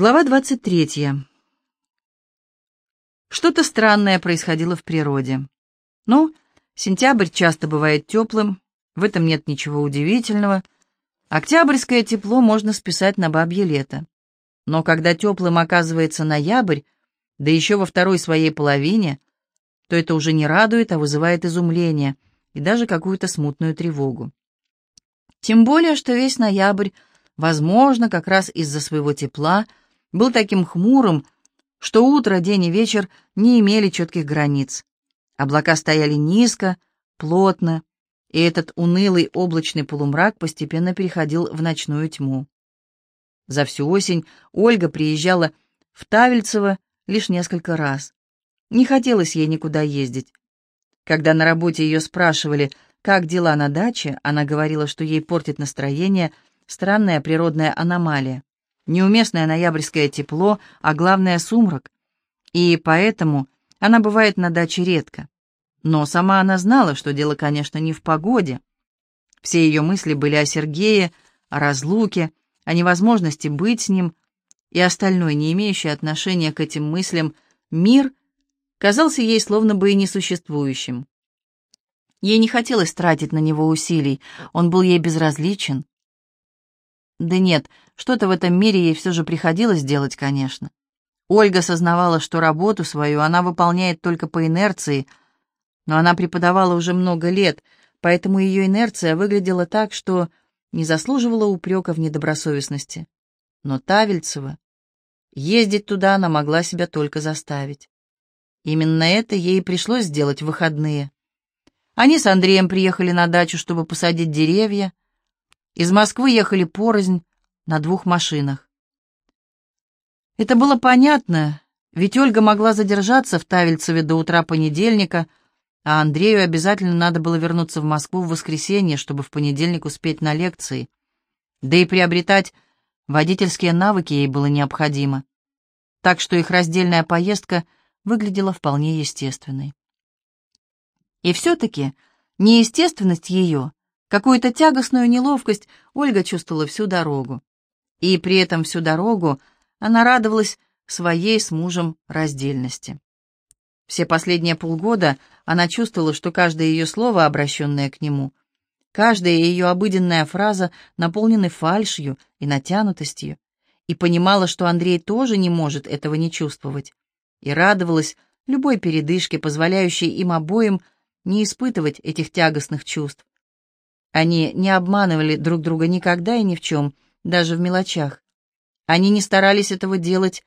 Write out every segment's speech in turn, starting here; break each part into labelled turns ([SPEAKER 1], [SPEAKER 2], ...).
[SPEAKER 1] Глава 23. Что-то странное происходило в природе. Ну, сентябрь часто бывает теплым, в этом нет ничего удивительного. Октябрьское тепло можно списать на бабье лето. Но когда теплым оказывается ноябрь, да еще во второй своей половине, то это уже не радует, а вызывает изумление и даже какую-то смутную тревогу. Тем более, что весь ноябрь, возможно, как раз из-за своего тепла, был таким хмурым, что утро, день и вечер не имели четких границ. Облака стояли низко, плотно, и этот унылый облачный полумрак постепенно переходил в ночную тьму. За всю осень Ольга приезжала в Тавельцево лишь несколько раз. Не хотелось ей никуда ездить. Когда на работе ее спрашивали, как дела на даче, она говорила, что ей портит настроение странная природная аномалия неуместное ноябрьское тепло, а главное — сумрак. И поэтому она бывает на даче редко. Но сама она знала, что дело, конечно, не в погоде. Все ее мысли были о Сергее, о разлуке, о невозможности быть с ним, и остальной, не имеющий отношения к этим мыслям, мир казался ей словно бы и несуществующим. Ей не хотелось тратить на него усилий, он был ей безразличен. Да нет, что-то в этом мире ей все же приходилось делать, конечно. Ольга сознавала, что работу свою она выполняет только по инерции, но она преподавала уже много лет, поэтому ее инерция выглядела так, что не заслуживала упрека в недобросовестности. Но Тавельцева... Ездить туда она могла себя только заставить. Именно это ей пришлось сделать в выходные. Они с Андреем приехали на дачу, чтобы посадить деревья, из Москвы ехали порознь на двух машинах. Это было понятно, ведь Ольга могла задержаться в Тавельцеве до утра понедельника, а Андрею обязательно надо было вернуться в Москву в воскресенье, чтобы в понедельник успеть на лекции. Да и приобретать водительские навыки ей было необходимо. Так что их раздельная поездка выглядела вполне естественной. И все-таки неестественность ее Какую-то тягостную неловкость Ольга чувствовала всю дорогу. И при этом всю дорогу она радовалась своей с мужем раздельности. Все последние полгода она чувствовала, что каждое ее слово, обращенное к нему, каждая ее обыденная фраза наполнены фальшью и натянутостью, и понимала, что Андрей тоже не может этого не чувствовать, и радовалась любой передышке, позволяющей им обоим не испытывать этих тягостных чувств, они не обманывали друг друга никогда и ни в чем, даже в мелочах. Они не старались этого делать,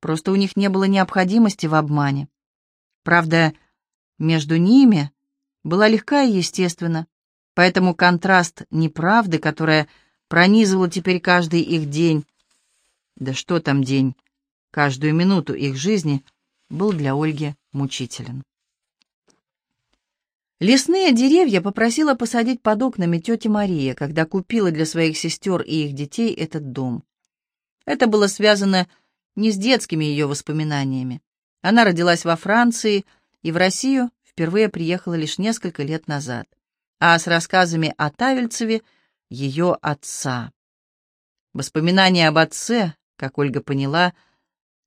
[SPEAKER 1] просто у них не было необходимости в обмане. Правда, между ними была легка и естественна, поэтому контраст неправды, которая пронизывала теперь каждый их день, да что там день, каждую минуту их жизни, был для Ольги мучителен. Лесные деревья попросила посадить под окнами тетя Мария, когда купила для своих сестер и их детей этот дом. Это было связано не с детскими ее воспоминаниями. Она родилась во Франции и в Россию впервые приехала лишь несколько лет назад, а с рассказами о Тавельцеве ее отца. Воспоминания об отце, как Ольга поняла,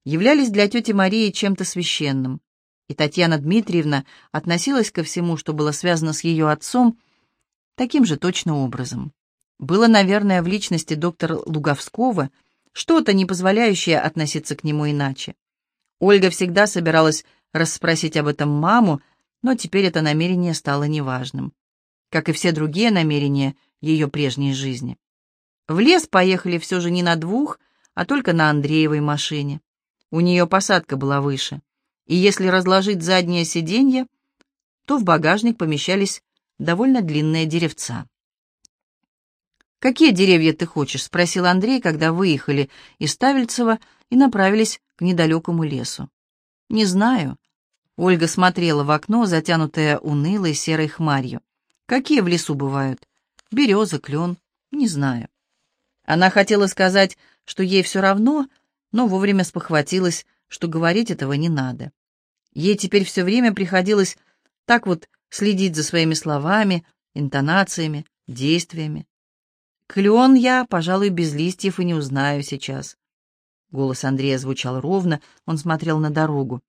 [SPEAKER 1] являлись для тети Марии чем-то священным, и Татьяна Дмитриевна относилась ко всему, что было связано с ее отцом, таким же точно образом. Было, наверное, в личности доктора Луговского что-то, не позволяющее относиться к нему иначе. Ольга всегда собиралась расспросить об этом маму, но теперь это намерение стало неважным, как и все другие намерения ее прежней жизни. В лес поехали все же не на двух, а только на Андреевой машине. У нее посадка была выше и если разложить заднее сиденье, то в багажник помещались довольно длинные деревца. «Какие деревья ты хочешь?» — спросил Андрей, когда выехали из Тавельцева и направились к недалекому лесу. «Не знаю». Ольга смотрела в окно, затянутое унылой серой хмарью. «Какие в лесу бывают? Береза, клен? Не знаю». Она хотела сказать, что ей все равно, но вовремя спохватилась, что говорить этого не надо. Ей теперь все время приходилось так вот следить за своими словами, интонациями, действиями. Клен я, пожалуй, без листьев и не узнаю сейчас. Голос Андрея звучал ровно, он смотрел на дорогу.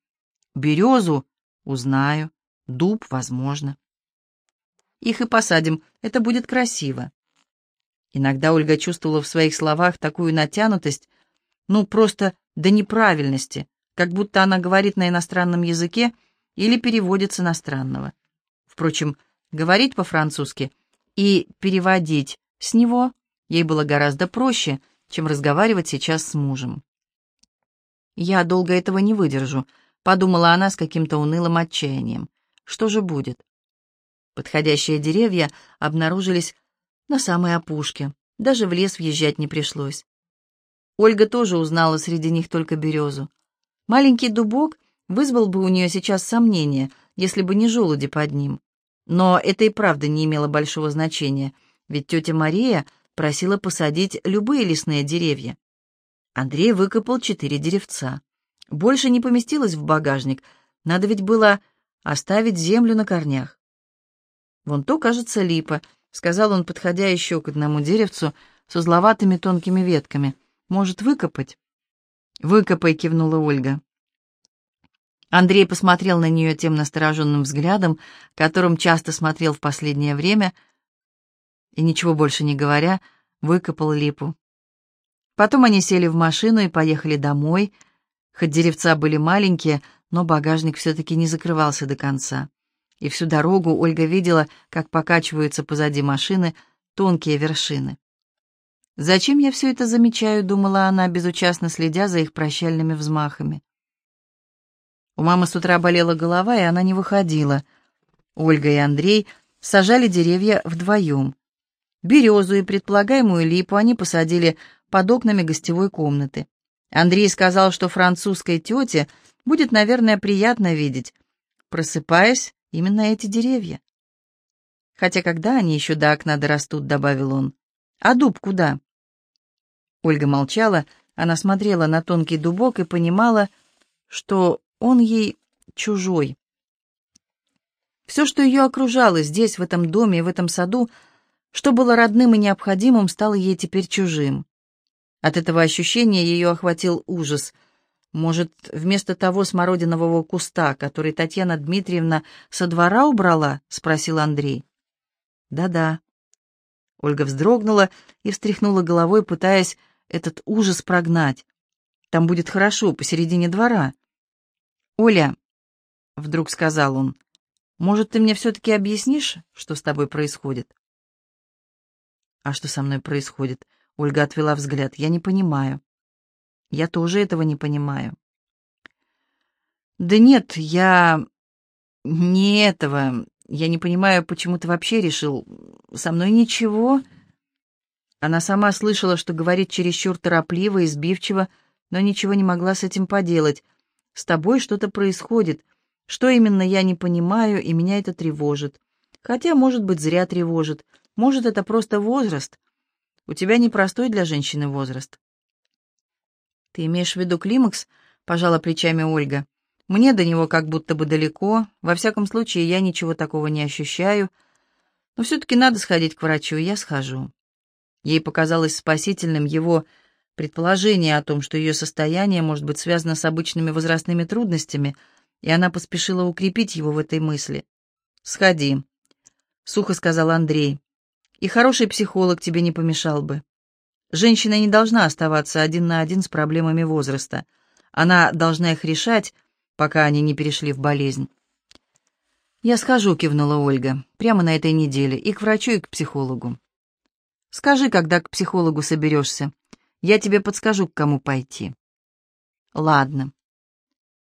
[SPEAKER 1] «Березу узнаю, дуб, возможно. Их и посадим, это будет красиво». Иногда Ольга чувствовала в своих словах такую натянутость, ну, просто до неправильности, как будто она говорит на иностранном языке или переводит с иностранного. Впрочем, говорить по-французски и переводить с него ей было гораздо проще, чем разговаривать сейчас с мужем. «Я долго этого не выдержу», — подумала она с каким-то унылым отчаянием. «Что же будет?» Подходящие деревья обнаружились на самой опушке. Даже в лес въезжать не пришлось. Ольга тоже узнала среди них только березу. Маленький дубок вызвал бы у нее сейчас сомнения, если бы не желуди под ним. Но это и правда не имело большого значения, ведь тетя Мария просила посадить любые лесные деревья. Андрей выкопал четыре деревца. Больше не поместилось в багажник, надо ведь было оставить землю на корнях. «Вон то, кажется, липа», — сказал он, подходя еще к одному деревцу с узловатыми тонкими ветками. «Может, выкопать?» «Выкопай», — кивнула Ольга. Андрей посмотрел на нее тем настороженным взглядом, которым часто смотрел в последнее время, и, ничего больше не говоря, выкопал липу. Потом они сели в машину и поехали домой. Хоть деревца были маленькие, но багажник все-таки не закрывался до конца. И всю дорогу Ольга видела, как покачиваются позади машины тонкие вершины. «Зачем я все это замечаю?» — думала она, безучастно следя за их прощальными взмахами. У мамы с утра болела голова, и она не выходила. Ольга и Андрей сажали деревья вдвоем. Березу и предполагаемую липу они посадили под окнами гостевой комнаты. Андрей сказал, что французской тете будет, наверное, приятно видеть, просыпаясь, именно эти деревья. Хотя когда они еще до окна дорастут, добавил он. А дуб куда? Ольга молчала, она смотрела на тонкий дубок и понимала, что он ей чужой. Все, что ее окружало здесь, в этом доме в этом саду, что было родным и необходимым, стало ей теперь чужим. От этого ощущения ее охватил ужас. Может, вместо того смородинового куста, который Татьяна Дмитриевна со двора убрала? — спросил Андрей. «Да-да». Ольга вздрогнула и встряхнула головой, пытаясь этот ужас прогнать. «Там будет хорошо, посередине двора». «Оля», — вдруг сказал он, — «может, ты мне все-таки объяснишь, что с тобой происходит?» «А что со мной происходит?» Ольга отвела взгляд. «Я не понимаю». «Я тоже этого не понимаю». «Да нет, я... не этого. Я не понимаю, почему ты вообще решил. Со мной ничего...» Она сама слышала, что говорит чересчур торопливо и сбивчиво, но ничего не могла с этим поделать. С тобой что-то происходит. Что именно, я не понимаю, и меня это тревожит. Хотя, может быть, зря тревожит. Может, это просто возраст. У тебя непростой для женщины возраст. Ты имеешь в виду климакс? Пожала плечами Ольга. Мне до него как будто бы далеко. Во всяком случае, я ничего такого не ощущаю. Но все-таки надо сходить к врачу, я схожу. Ей показалось спасительным его предположение о том, что ее состояние может быть связано с обычными возрастными трудностями, и она поспешила укрепить его в этой мысли. «Сходи», — сухо сказал Андрей, — «и хороший психолог тебе не помешал бы. Женщина не должна оставаться один на один с проблемами возраста. Она должна их решать, пока они не перешли в болезнь». «Я схожу», — кивнула Ольга, — «прямо на этой неделе, и к врачу, и к психологу». «Скажи, когда к психологу соберешься», я тебе подскажу, к кому пойти». «Ладно».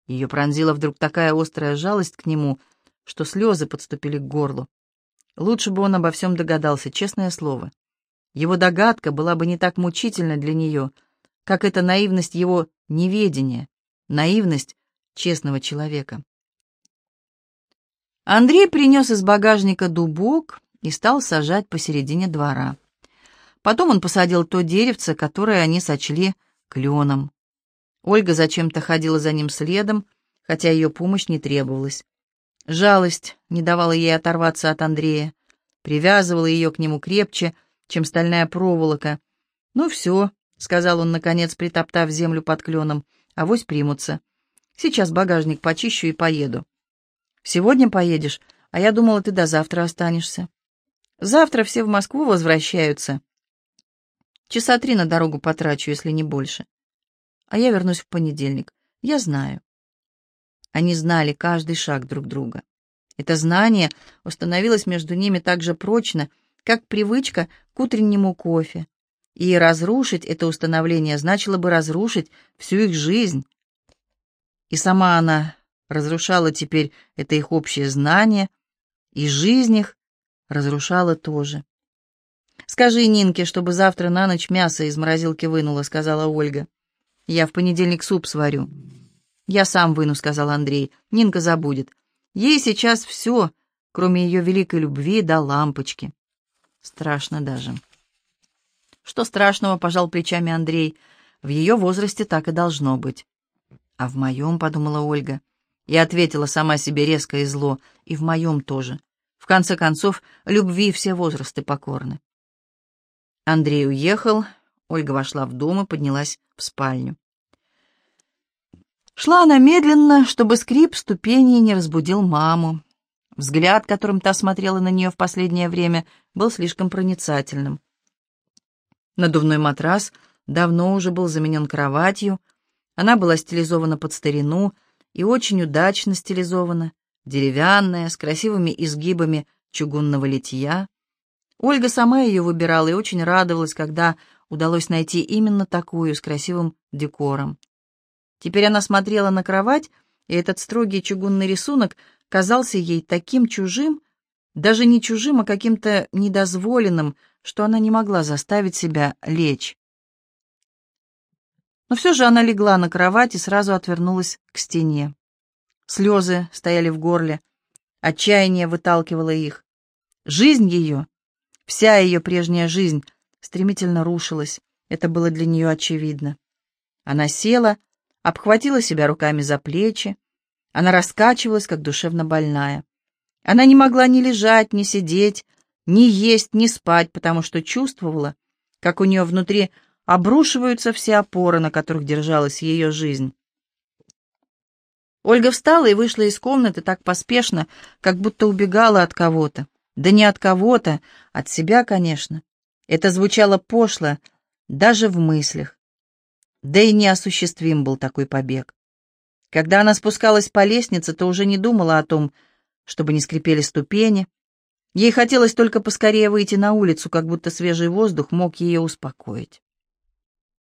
[SPEAKER 1] Ее пронзила вдруг такая острая жалость к нему, что слезы подступили к горлу. Лучше бы он обо всем догадался, честное слово. Его догадка была бы не так мучительна для нее, как эта наивность его неведения, наивность честного человека. Андрей принес из багажника дубок и стал сажать посередине двора. Потом он посадил то деревце, которое они сочли кленом. Ольга зачем-то ходила за ним следом, хотя ее помощь не требовалась. Жалость не давала ей оторваться от Андрея, привязывала ее к нему крепче, чем стальная проволока. Ну все, — сказал он, наконец, притоптав землю под кленом. «Авось примутся. Сейчас багажник почищу и поеду». «Сегодня поедешь, а я думала, ты до завтра останешься». «Завтра все в Москву возвращаются. Часа три на дорогу потрачу, если не больше. А я вернусь в понедельник. Я знаю». Они знали каждый шаг друг друга. Это знание установилось между ними так же прочно, как привычка к утреннему кофе. И разрушить это установление значило бы разрушить всю их жизнь. И сама она разрушала теперь это их общее знание, и жизнь их разрушала тоже. «Скажи Нинке, чтобы завтра на ночь мясо из морозилки вынула», — сказала Ольга. «Я в понедельник суп сварю». «Я сам выну», — сказал Андрей. «Нинка забудет. Ей сейчас все, кроме ее великой любви, до лампочки. Страшно даже. Что страшного, пожал плечами Андрей. В ее возрасте так и должно быть. А в моем, подумала Ольга. И ответила сама себе резко и зло. И в моем тоже. В конце концов, любви все возрасты покорны. Андрей уехал, Ольга вошла в дом и поднялась в спальню. Шла она медленно, чтобы скрип ступеней не разбудил маму. Взгляд, которым та смотрела на нее в последнее время, был слишком проницательным. Надувной матрас давно уже был заменен кроватью, она была стилизована под старину и очень удачно стилизована, деревянная, с красивыми изгибами чугунного литья. Ольга сама ее выбирала и очень радовалась, когда удалось найти именно такую, с красивым декором. Теперь она смотрела на кровать, и этот строгий чугунный рисунок казался ей таким чужим, даже не чужим, а каким-то недозволенным, что она не могла заставить себя лечь. Но все же она легла на кровать и сразу отвернулась к стене. Слезы стояли в горле, отчаяние выталкивало их. Жизнь ее, вся ее прежняя жизнь, стремительно рушилась, это было для нее очевидно. Она села обхватила себя руками за плечи. Она раскачивалась, как душевно больная. Она не могла ни лежать, ни сидеть, ни есть, ни спать, потому что чувствовала, как у нее внутри обрушиваются все опоры, на которых держалась ее жизнь. Ольга встала и вышла из комнаты так поспешно, как будто убегала от кого-то. Да не от кого-то, от себя, конечно. Это звучало пошло, даже в мыслях. Да и неосуществим был такой побег. Когда она спускалась по лестнице, то уже не думала о том, чтобы не скрипели ступени. Ей хотелось только поскорее выйти на улицу, как будто свежий воздух мог ее успокоить.